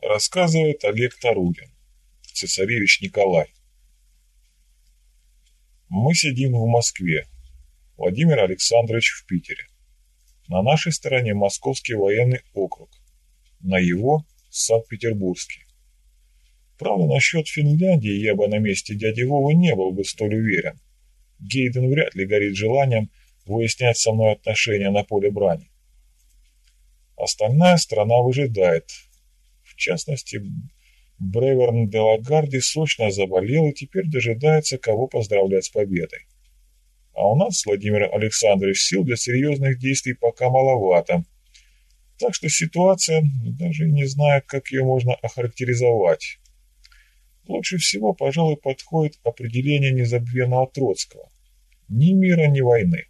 Рассказывает Олег Тарурин, цесаревич Николай. Мы сидим в Москве, Владимир Александрович в Питере. На нашей стороне Московский военный округ, на его – Санкт-Петербургский. Правда, насчет Финляндии я бы на месте дяди Вовы не был бы столь уверен. Гейден вряд ли горит желанием выяснять со мной отношения на поле брани. Остальная страна выжидает. В частности, Бреверн де Лагарди срочно заболел и теперь дожидается, кого поздравлять с победой. А у нас, Владимир Александрович, сил для серьезных действий пока маловато. Так что ситуация, даже не знаю, как ее можно охарактеризовать. Лучше всего, пожалуй, подходит определение незабвенного Троцкого. Ни мира, ни войны.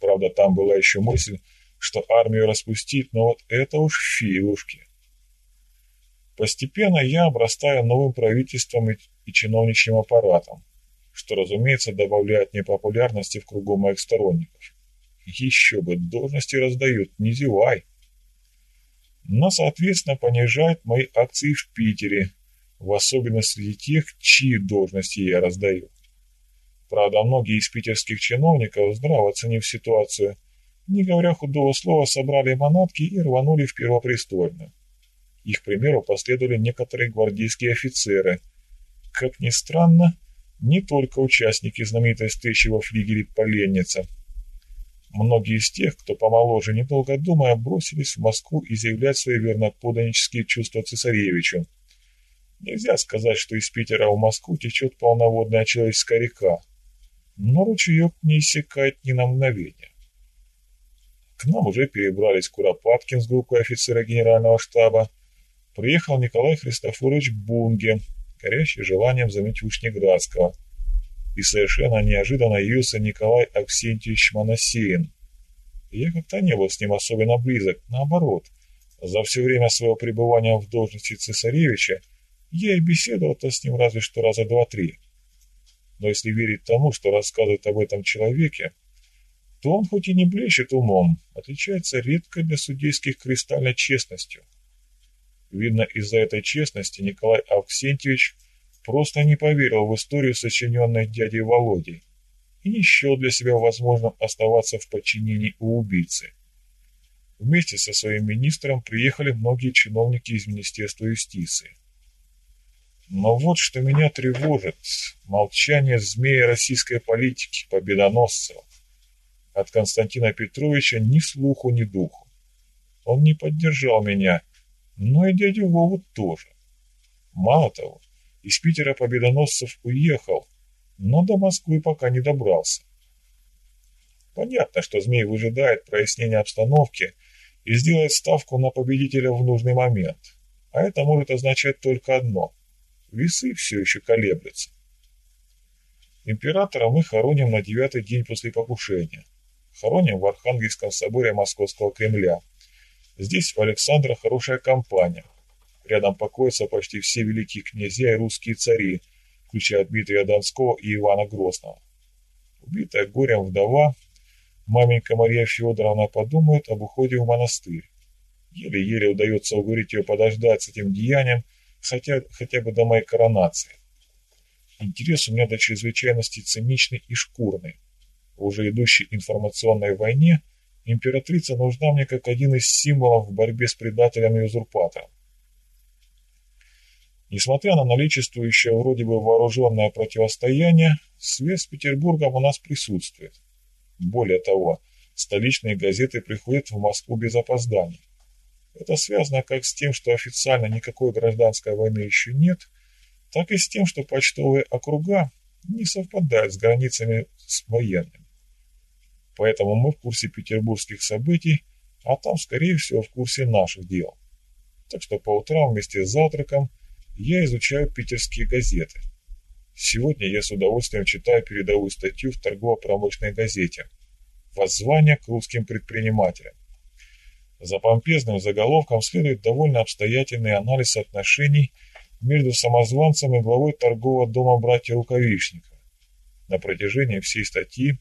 Правда, там была еще мысль, что армию распустить, но вот это уж филушки. Постепенно я обрастаю новым правительством и, чиновничьим аппаратом, что, разумеется, добавляет мне популярности в кругу моих сторонников. Еще бы, должности раздают, не зевай. Но, соответственно, понижают мои акции в Питере, в особенности среди тех, чьи должности я раздаю. Правда, многие из питерских чиновников, здраво оценив ситуацию, не говоря худого слова, собрали манатки и рванули в Первопрестольную. Их примеру последовали некоторые гвардейские офицеры. Как ни странно, не только участники знаменитой встречи во флигеле «Поленница». Многие из тех, кто помоложе, недолго думая, бросились в Москву и заявлять свои верноподанические чувства цесаревичу. Нельзя сказать, что из Питера в Москву течет полноводная человеческая река, но ручеек не иссякает ни на мгновение. К нам уже перебрались Куропаткин с группой офицера генерального штаба, приехал Николай Христофорович Бунге, горящий желанием заменить Вышнеградского, и совершенно неожиданно явился Николай Аксентьевич Моносеин. Я как-то не был с ним особенно близок, наоборот. За все время своего пребывания в должности цесаревича я и беседовал-то с ним разве что раза два-три. Но если верить тому, что рассказывает об этом человеке, то он хоть и не блещет умом, отличается редкой для судейских кристальной честностью. Видно, из-за этой честности Николай Авксентьевич просто не поверил в историю, сочиненной дядей Володей, и не счел для себя возможным оставаться в подчинении у убийцы. Вместе со своим министром приехали многие чиновники из Министерства юстиции. Но вот что меня тревожит – молчание змея российской политики, победоносцев. От Константина Петровича ни слуху, ни духу. Он не поддержал меня – но и дядю Вову тоже. Мало того, из Питера Победоносцев уехал, но до Москвы пока не добрался. Понятно, что Змей выжидает прояснения обстановки и сделает ставку на победителя в нужный момент. А это может означать только одно – весы все еще колеблются. Императора мы хороним на девятый день после покушения. Хороним в Архангельском соборе Московского Кремля – Здесь у Александра хорошая компания. Рядом покоятся почти все великие князья и русские цари, включая Дмитрия Донского и Ивана Грозного. Убитая горем вдова, маменька Мария Федоровна подумает об уходе в монастырь. Еле-еле удается уговорить ее подождать с этим деянием, хотя, хотя бы до моей коронации. Интерес у меня до чрезвычайности циничный и шкурный. В уже идущей информационной войне – Императрица нужна мне как один из символов в борьбе с предателем и узурпатором. Несмотря на наличествующее вроде бы вооруженное противостояние, связь с Петербургом у нас присутствует. Более того, столичные газеты приходят в Москву без опозданий. Это связано как с тем, что официально никакой гражданской войны еще нет, так и с тем, что почтовые округа не совпадают с границами с военными. Поэтому мы в курсе петербургских событий, а там, скорее всего, в курсе наших дел. Так что по утрам вместе с завтраком я изучаю питерские газеты. Сегодня я с удовольствием читаю передовую статью в торгово-промышленной газете «Воззвание к русским предпринимателям». За помпезным заголовком следует довольно обстоятельный анализ отношений между самозванцем и главой торгового дома братья Рукавишникова. На протяжении всей статьи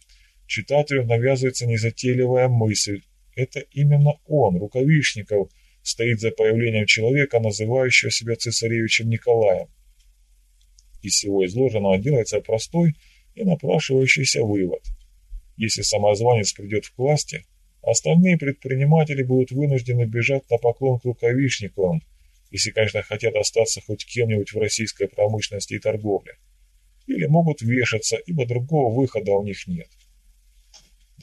читателю навязывается незатейливая мысль. Это именно он, Рукавишников, стоит за появлением человека, называющего себя цесаревичем Николаем. Из всего изложенного делается простой и напрашивающийся вывод. Если самозванец придет к власти, остальные предприниматели будут вынуждены бежать на поклон к Луковишниковым, если, конечно, хотят остаться хоть кем-нибудь в российской промышленности и торговле. Или могут вешаться, ибо другого выхода у них нет.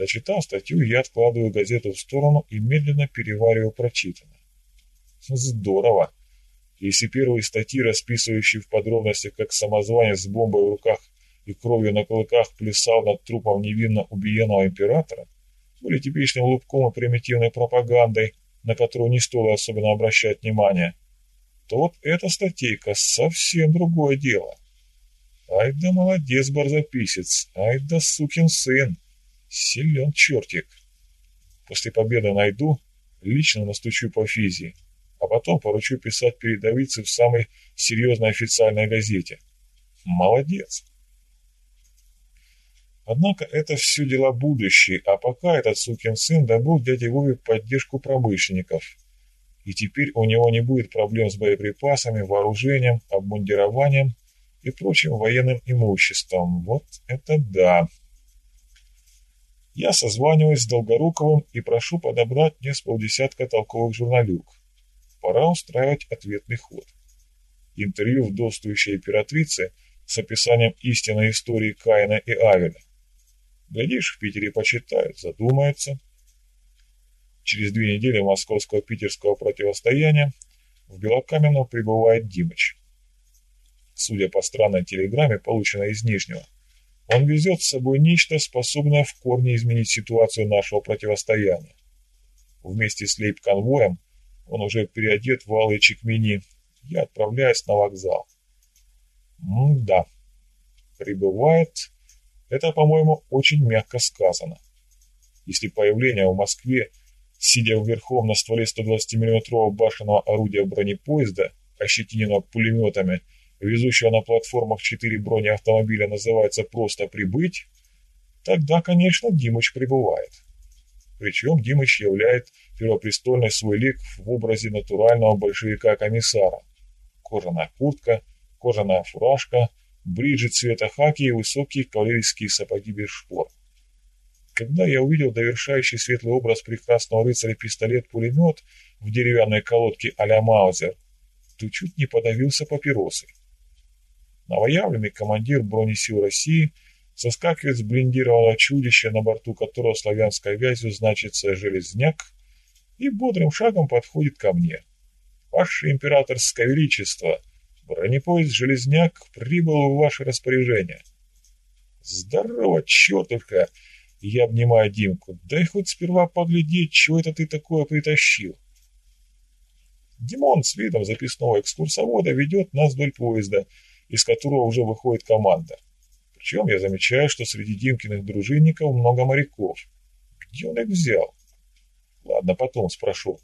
Дочитав статью, я откладываю газету в сторону и медленно перевариваю прочитанное. Здорово! Если первые статьи, расписывающие в подробностях, как самозванец с бомбой в руках и кровью на клыках плясал над трупом невинно убиенного императора, были типичным лубком и примитивной пропагандой, на которую не стоило особенно обращать внимание, то вот эта статейка совсем другое дело. Ай да молодец, барзаписец, ай да сукин сын, силен чертик. После победы найду, лично настучу по физии а потом поручу писать передовицы в самой серьезной официальной газете. Молодец. Однако это все дела будущие, а пока этот сукин сын добыл дяде Вове поддержку промышленников. И теперь у него не будет проблем с боеприпасами, вооружением, обмундированием и прочим военным имуществом. Вот это да. Я созваниваюсь с Долгоруковым и прошу подобрать мне с полдесятка толковых журналюк пора устраивать ответный ход. Интервью вдовствующей императрицы с описанием истинной истории Каина и Авеля. Глядишь, в Питере почитают, задумаются. Через две недели московского питерского противостояния в Белокаменном прибывает Димыч. Судя по странной телеграмме, полученной из Нижнего, он везет с собой нечто, способное в корне изменить ситуацию нашего противостояния. Вместе с лейб-конвоем он уже переодет в алые чекмени. Я отправляюсь на вокзал. М-да. Прибывает. Это, по-моему, очень мягко сказано. Если появление в Москве, сидя вверхом на стволе 120 миллиметрового башенного орудия бронепоезда, ощетиненного пулеметами, везущего на платформах четыре бронеавтомобиля, называется просто «прибыть», тогда, конечно, Димыч прибывает. Причем Димыч являет первопрестольный свой лик в образе натурального большевика-комиссара. Кожаная куртка, кожаная фуражка, бриджи цвета хаки и высокие кавалерийские сапоги без шпор. Когда я увидел довершающий светлый образ прекрасного рыцаря пистолет-пулемет в деревянной колодке а-ля Маузер, то чуть не подавился папиросой. Новоявленный командир бронесил России – соскакивает с блиндированного чудища, на борту которого славянской вязью значится «железняк», и бодрым шагом подходит ко мне. «Ваше императорское величество, бронепоезд «Железняк» прибыл в ваше распоряжение». «Здорово, чертовка!» Я обнимаю Димку. «Дай хоть сперва поглядеть, чего это ты такое притащил». Димон с видом записного экскурсовода ведет нас вдоль поезда, из которого уже выходит команда. Причем я замечаю, что среди Димкиных дружинников много моряков. Где он их взял? Ладно, потом спрошу.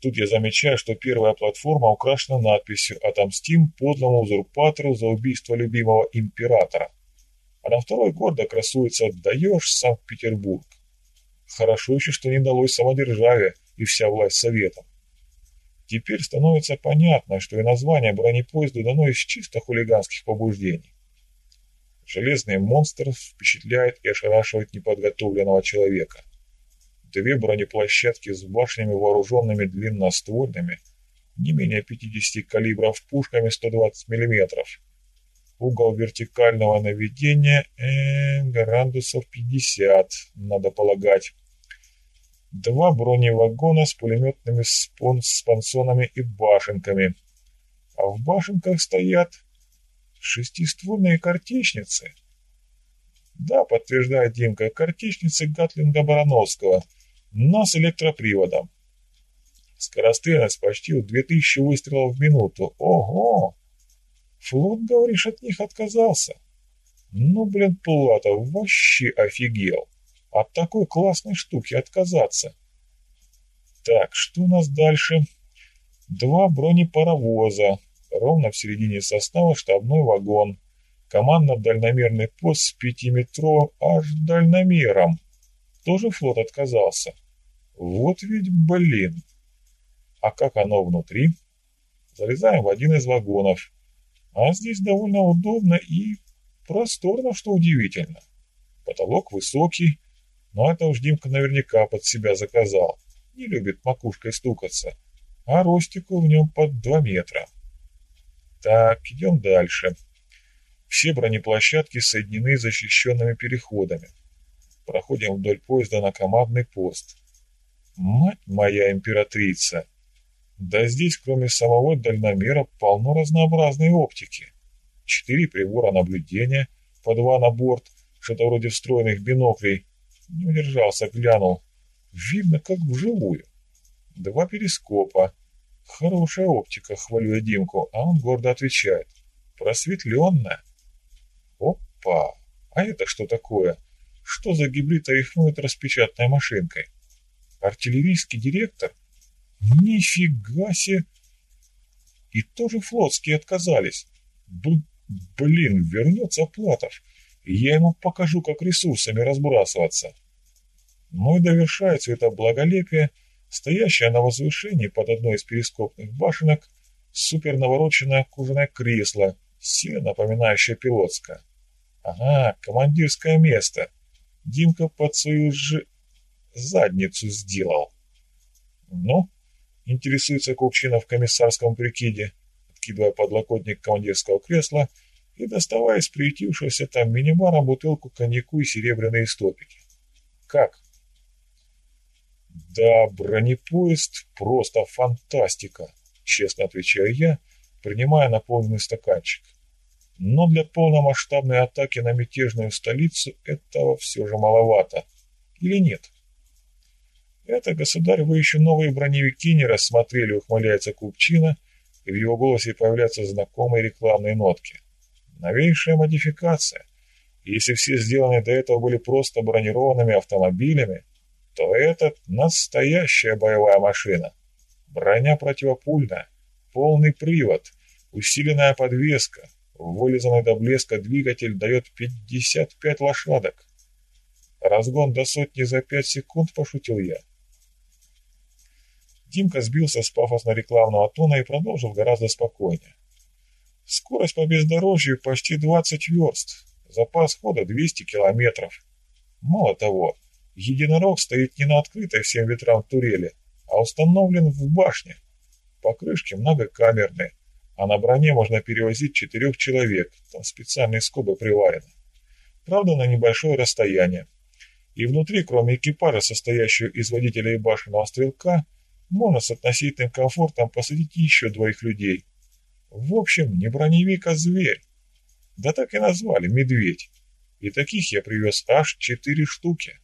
Тут я замечаю, что первая платформа украшена надписью «Отомстим подлому узурпатору за убийство любимого императора». А на второй гордо красуется «Даешь Санкт-Петербург». Хорошо еще, что не далось самодержавие и вся власть советом. Теперь становится понятно, что и название бронепоезда дано из чисто хулиганских побуждений. Железный монстр впечатляет и ошарашивает неподготовленного человека. Две бронеплощадки с башнями, вооруженными длинноствольными, не менее 50 калибров пушками 120 мм. Угол вертикального наведения э, градусов 50, надо полагать. Два броневагона с пулеметными спонсонами и башенками. А в башенках стоят Шестиствольные картечницы? Да, подтверждает Димка, картечницы Гатлинга Барановского, но с электроприводом. Скорострельность почти в 2000 выстрелов в минуту. Ого! Флот, говоришь, от них отказался? Ну, блин, Платов вообще офигел. От такой классной штуки отказаться. Так, что у нас дальше? Два бронепаровоза, Ровно в середине состава штабной вагон. Командно-дальномерный пост с пятиметровым аж дальномером. Тоже флот отказался. Вот ведь блин. А как оно внутри? Залезаем в один из вагонов. А здесь довольно удобно и просторно, что удивительно. Потолок высокий, но это уж Димка наверняка под себя заказал. Не любит макушкой стукаться. А ростику в нем под два метра. Так, идем дальше. Все бронеплощадки соединены защищенными переходами. Проходим вдоль поезда на командный пост. Мать моя императрица! Да здесь, кроме самого дальномера, полно разнообразной оптики. Четыре прибора наблюдения, по два на борт, что-то вроде встроенных биноклей. Не удержался, глянул. Видно, как вживую. Два перископа. Хорошая оптика, хвалю Димку, а он гордо отвечает. Просветленная. Опа! А это что такое? Что за гибрид рифмует распечатанной машинкой? Артиллерийский директор? Нифига себе! И тоже флотские отказались. Б блин, вернется Платов. Я ему покажу, как ресурсами разбрасываться. Ну и довершается это благолепие, стоящее на возвышении под одной из перископных башенок, супер навороченное кожаное кресло, сильно напоминающее пилотское. Ага, командирское место. Димка под свою же задницу сделал. Ну, интересуется Купчина в комиссарском прикиде, откидывая подлокотник командирского кресла и доставая из приютившегося там мини-бара бутылку коньяку и серебряные стопики. Как? Да, бронепоезд просто фантастика, честно отвечаю я, принимая наполненный стаканчик. Но для полномасштабной атаки на мятежную столицу этого все же маловато. Или нет? Это, государь, вы еще новые броневики не рассмотрели, ухмыляется Купчина, и в его голосе появляются знакомые рекламные нотки. Новейшая модификация. Если все сделанные до этого были просто бронированными автомобилями, то этот настоящая боевая машина. Броня противопульная, полный привод, усиленная подвеска, вылизанный до блеска двигатель дает 55 лошадок. Разгон до сотни за 5 секунд, пошутил я. Димка сбился с пафосно-рекламного тона и продолжил гораздо спокойнее. Скорость по бездорожью почти 20 верст, запас хода 200 километров. Мало того, единорог стоит не на открытой всем ветрам турели, а установлен в башне. Покрышки многокамерные, а на броне можно перевозить четырех человек, там специальные скобы приварены. Правда, на небольшое расстояние. И внутри, кроме экипажа, состоящего из водителя и башенного стрелка, можно с относительным комфортом посадить еще двоих людей. В общем, не броневик, а зверь. Да так и назвали, медведь. И таких я привез аж четыре штуки.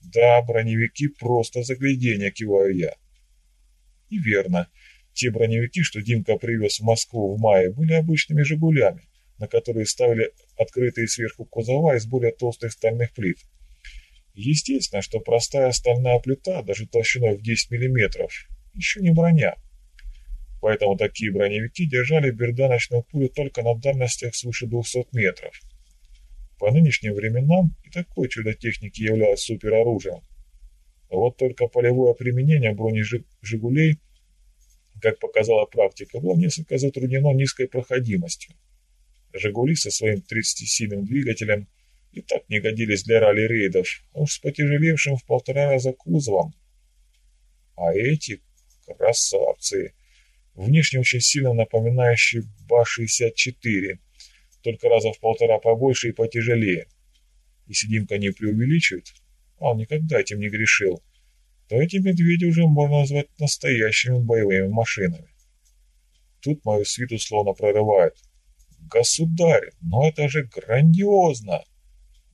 Да, броневики просто загляденье, киваю я. И верно. Те броневики, что Димка привез в Москву в мае, были обычными «Жигулями», на которые ставили открытые сверху кузова из более толстых стальных плит. Естественно, что простая стальная плита, даже толщиной в 10 мм, еще не броня. Поэтому такие броневики держали берданочную пулю только на дальностях свыше 200 метров. По нынешним временам и такой чудо техники являлось супероружием. Вот только полевое применение бронежигулей, как показала практика, было несколько затруднено низкой проходимостью. «Жигули» со своим 30-сильным двигателем – и так не годились для ралли-рейдов, а уж с потяжелевшим в полтора раза кузовом. А эти красавцы, внешне очень сильно напоминающие Ба-64, только раза в полтора побольше и потяжелее. И Сидимка не преувеличивает, а он никогда этим не грешил, то эти медведи уже можно назвать настоящими боевыми машинами. Тут мою свиту словно прорывает. Государь, но это же грандиозно!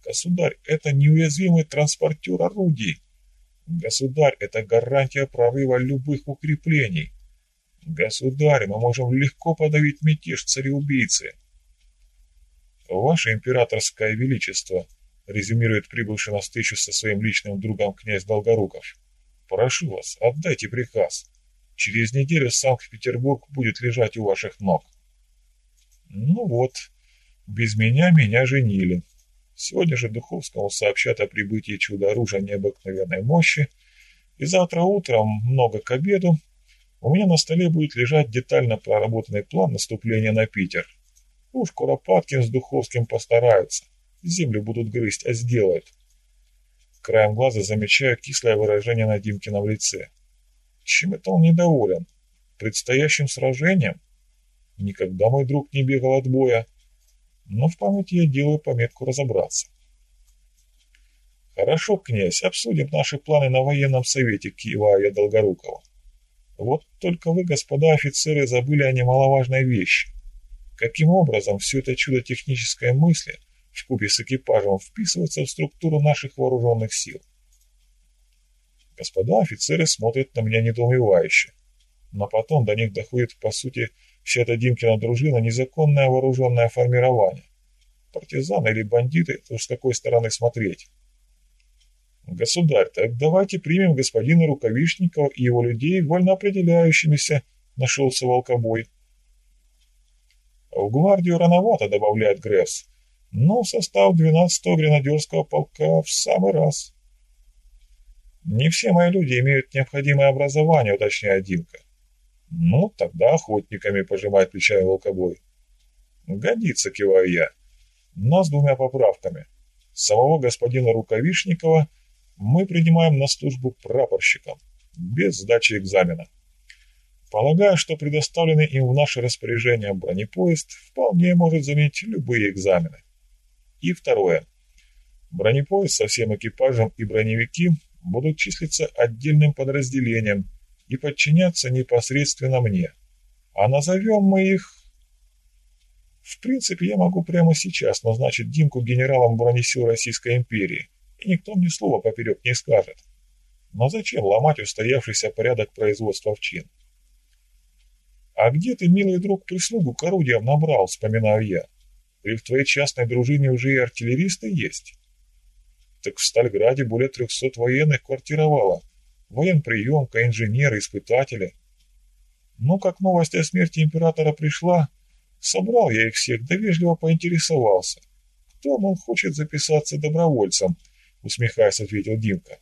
Государь, это неуязвимый транспортер орудий. Государь, это гарантия прорыва любых укреплений. Государь, мы можем легко подавить мятеж цареубийцы. Ваше императорское величество, резюмирует прибывший на встречу со своим личным другом князь Долгоруков. Прошу вас, отдайте приказ. Через неделю Санкт-Петербург будет лежать у ваших ног. Ну вот, без меня меня женили. Сегодня же Духовскому сообщат о прибытии чудо-оружия необыкновенной мощи, и завтра утром, много к обеду, у меня на столе будет лежать детально проработанный план наступления на Питер. Уж Куропаткин с Духовским постараются. Землю будут грызть, а сделают. Краем глаза замечаю кислое выражение на Димкином лице. Чем это он недоволен? Предстоящим сражением? Никогда мой друг не бегал от боя. Но в памяти я делаю пометку разобраться. Хорошо, князь, обсудим наши планы на военном совете, киваю я Долгорукова. Вот только вы, господа офицеры, забыли о немаловажной вещи. Каким образом все это чудо технической мысли вкупе с экипажем вписывается в структуру наших вооруженных сил? Господа офицеры смотрят на меня недоумевающе. Но потом до них доходит, по сути, вся эта Димкина дружина незаконное вооруженное формирование. Партизаны или бандиты, уж с какой стороны смотреть. Государь, так давайте примем господина Рукавишникова и его людей вольно определяющимися, нашелся волкобой. В гвардию рановато, добавляет Грефс, но в состав 12-го гренадерского полка в самый раз. Не все мои люди имеют необходимое образование, уточняет Димка. Ну, тогда охотниками пожимает плечами волкобой. Годится, киваю я, но с двумя поправками. Самого господина Рукавишникова мы принимаем на службу прапорщиком, без сдачи экзамена. Полагаю, что предоставленный им в наше распоряжение бронепоезд вполне может заменить любые экзамены. И второе. Бронепоезд со всем экипажем и броневики будут числиться отдельным подразделением и подчиняться непосредственно мне. А назовем мы их... В принципе, я могу прямо сейчас назначить Димку генералом бронесил Российской империи, и никто мне слова поперек не скажет. Но зачем ломать устоявшийся порядок производства в чин? «А где ты, милый друг, прислугу к орудиям набрал?» — вспоминаю я. «Или в твоей частной дружине уже и артиллеристы есть?» «Так в Стальграде более трехсот военных квартировало. Военприемка, инженеры, испытатели. Ну, как новость о смерти императора пришла, собрал я их всех, да вежливо поинтересовался. Кто, мол, хочет записаться добровольцем?» — усмехаясь, ответил Димка.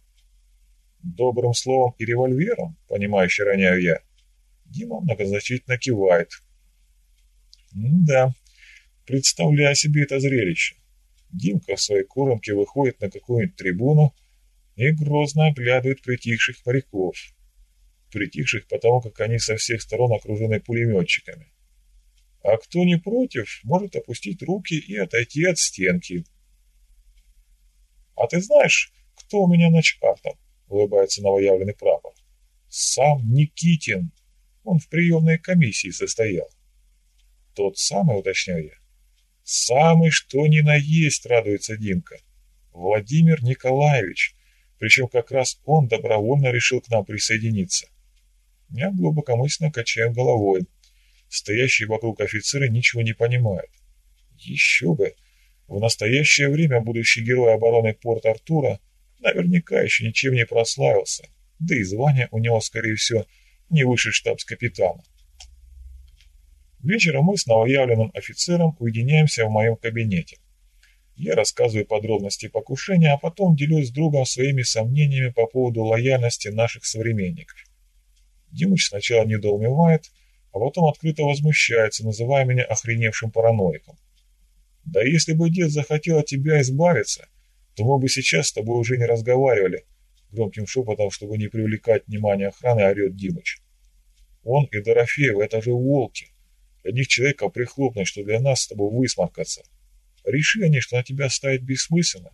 «Добрым словом и револьвером?» — понимающе роняю я. Дима многозначительно кивает. да, представляю себе это зрелище. Димка в своей коромке выходит на какую-нибудь трибуну и грозно оглядывает притихших моряков. Притихших потому, как они со всех сторон окружены пулеметчиками. А кто не против, может опустить руки и отойти от стенки. «А ты знаешь, кто у меня начкартом?» — улыбается новоявленный прапор. «Сам Никитин!» Он в приемной комиссии состоял. Тот самый, уточняю я. Самый что ни на есть, радуется Димка. Владимир Николаевич. Причем как раз он добровольно решил к нам присоединиться. Я глубокомысленно качаю головой. Стоящие вокруг офицеры ничего не понимают. Еще бы! В настоящее время будущий герой обороны Порт-Артура наверняка еще ничем не прославился, да и звание у него, скорее всего, не выше штабс-капитана. Вечером мы с новоявленным офицером уединяемся в моем кабинете. Я рассказываю подробности покушения, а потом делюсь с другом своими сомнениями по поводу лояльности наших современников. Димыч сначала недоумевает, а потом открыто возмущается, называя меня охреневшим параноиком. Да если бы дед захотел от тебя избавиться, то мы бы сейчас с тобой уже не разговаривали, Громким шепотом, чтобы не привлекать внимание охраны, орет Димыч. Он и Дорофеев — это же волки. Для них человека прихлопнуть, что для нас с тобой высморкаться. Реши они, что на тебя ставить бессмысленно.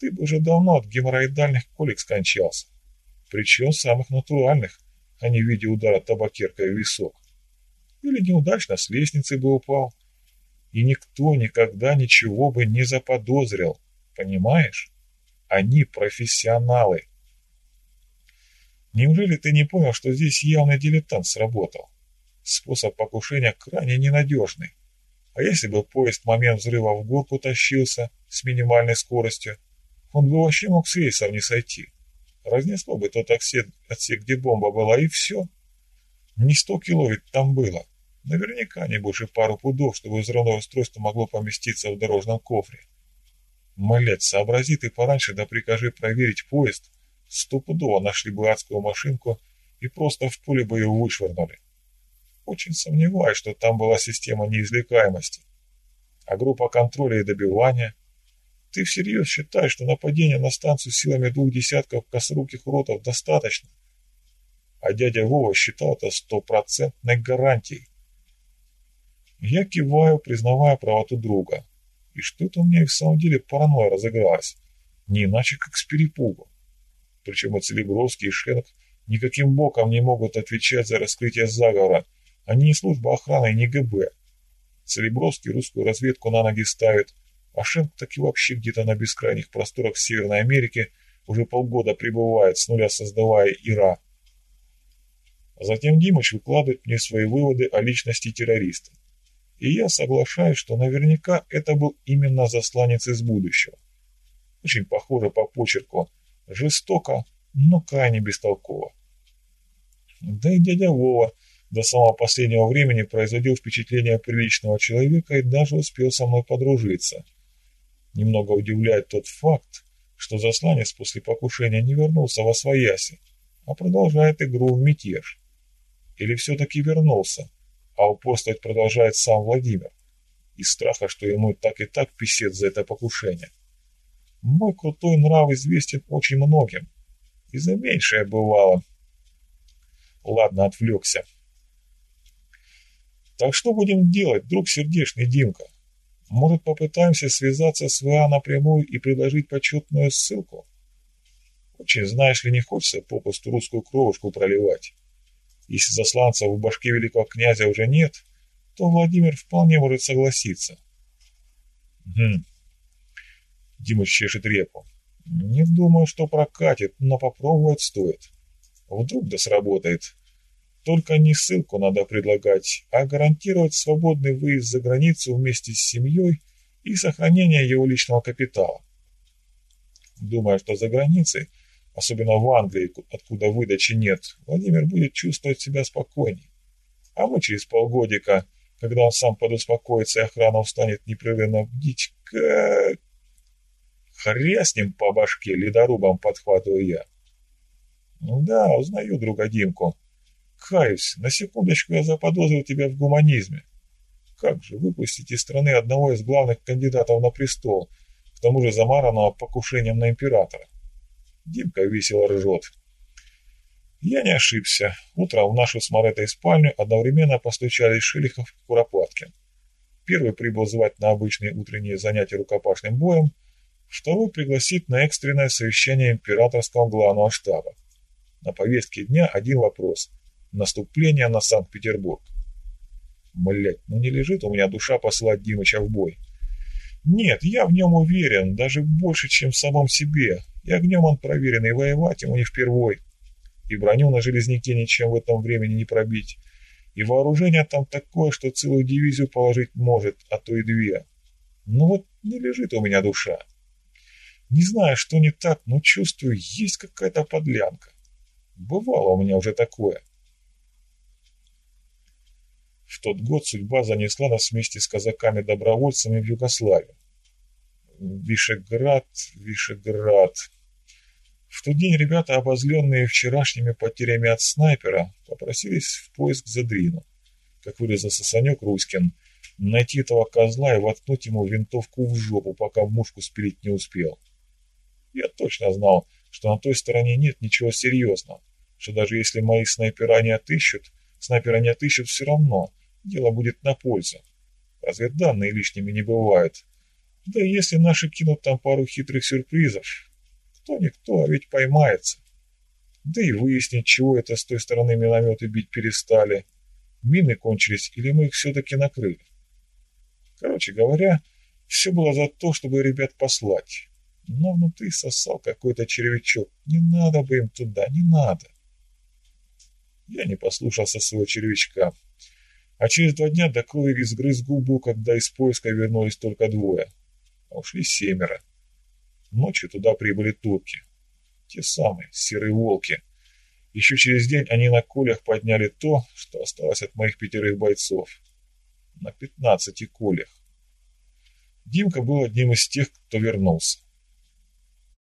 Ты бы уже давно от геморроидальных колик скончался. Причем самых натуральных, а не в виде удара табакеркой в висок. Или неудачно с лестницы бы упал. И никто никогда ничего бы не заподозрил. Понимаешь? Они профессионалы. Неужели ты не понял, что здесь явный дилетант сработал? Способ покушения крайне ненадежный. А если бы поезд в момент взрыва в горку тащился с минимальной скоростью, он бы вообще мог с рейсов не сойти. Разнесло бы тот отсек, отсек, где бомба была, и все. Не сто кило ведь там было. Наверняка не больше пару пудов, чтобы взрывное устройство могло поместиться в дорожном кофре. Млять, сообрази ты пораньше, да прикажи проверить поезд, стопудово нашли бы адскую машинку и просто в поле бы его вышвырнули. Очень сомневаюсь, что там была система неизвлекаемости. А группа контроля и добивания? Ты всерьез считаешь, что нападение на станцию силами двух десятков косоруких уродов достаточно? А дядя Вова считал это стопроцентной гарантией. Я киваю, признавая правоту друга. И что-то у меня и в самом деле паранойя разыгралась. Не иначе, как с перепугу. Причем и Целебровский, и Шенк никаким боком не могут отвечать за раскрытие заговора. Они не служба охраны, не ГБ. Целебровский русскую разведку на ноги ставит, а Шенк так и вообще где-то на бескрайних просторах Северной Америки уже полгода пребывает, с нуля создавая ИРА. Затем Димыч выкладывает мне свои выводы о личности террориста. И я соглашаюсь, что наверняка это был именно засланец из будущего. Очень похоже по почерку. Жестоко, но крайне бестолково. Да и дядя Вова до самого последнего времени производил впечатление приличного человека и даже успел со мной подружиться. Немного удивляет тот факт, что засланец после покушения не вернулся во свояси, а продолжает игру в мятеж. Или все-таки вернулся, а упорствовать продолжает сам Владимир, из страха, что ему так и так писец за это покушение. Мой крутой нрав известен очень многим, и за меньшее бывало. Ладно, отвлекся. Так что будем делать, друг сердечный Димка? Может, попытаемся связаться с ВА напрямую и предложить почетную ссылку? Очень, знаешь ли, не хочется попусту русскую кровушку проливать. Если засланцев в башке великого князя уже нет, то Владимир вполне может согласиться. Хм. Дима чешет репу. Не думаю, что прокатит, но попробовать стоит. Вдруг да сработает. Только не ссылку надо предлагать, а гарантировать свободный выезд за границу вместе с семьей и сохранение его личного капитала. Думаю, что за границей особенно в Англии, откуда выдачи нет, Владимир будет чувствовать себя спокойней. А мы через полгодика, когда он сам подуспокоится и охрана устанет непрерывно бдить, как... Хряснем по башке ледорубом подхватываю я. Ну да, узнаю друга Димку. Каюсь, на секундочку я заподозрил тебя в гуманизме. Как же выпустить из страны одного из главных кандидатов на престол, к тому же замаранного покушением на императора? Димка весело ржет. Я не ошибся. Утром в нашу с Маретой спальню одновременно постучали Шелихов и Куропаткин. Первый прибыл звать на обычные утренние занятия рукопашным боем, второй пригласит на экстренное совещание императорского главного штаба. На повестке дня один вопрос – наступление на Санкт-Петербург. Блять, ну не лежит у меня душа посылать Димыча в бой. Нет, я в нем уверен, даже больше, чем в самом себе, и огнем он проверенный, воевать ему не впервой. И броню на железняке ничем в этом времени не пробить. И вооружение там такое, что целую дивизию положить может, а то и две. Ну вот не лежит у меня душа. Не знаю, что не так, но чувствую, есть какая-то подлянка. Бывало у меня уже такое. В тот год судьба занесла нас вместе с казаками-добровольцами в Югославию. Вишеград, Вишеград. В тот день ребята, обозленные вчерашними потерями от снайпера, попросились в поиск за Дрину. Как выразился Санек Руськин, найти этого козла и воткнуть ему винтовку в жопу, пока мушку спилить не успел. Я точно знал, что на той стороне нет ничего серьезного, что даже если мои снайпера не отыщут, снайпера не отыщут все равно, дело будет на пользу. Разведданные лишними не бывают. Да и если наши кинут там пару хитрых сюрпризов, кто-никто, а ведь поймается. Да и выяснить, чего это с той стороны минометы бить перестали. Мины кончились или мы их все-таки накрыли. Короче говоря, все было за то, чтобы ребят послать. Но внутри сосал какой-то червячок. Не надо бы им туда, не надо. Я не послушался своего червячка. А через два дня до крови изгрыз губу, когда из поиска вернулись только двое. А ушли семеро. Ночью туда прибыли турки. Те самые, серые волки. Еще через день они на колях подняли то, что осталось от моих пятерых бойцов. На пятнадцати колях. Димка был одним из тех, кто вернулся.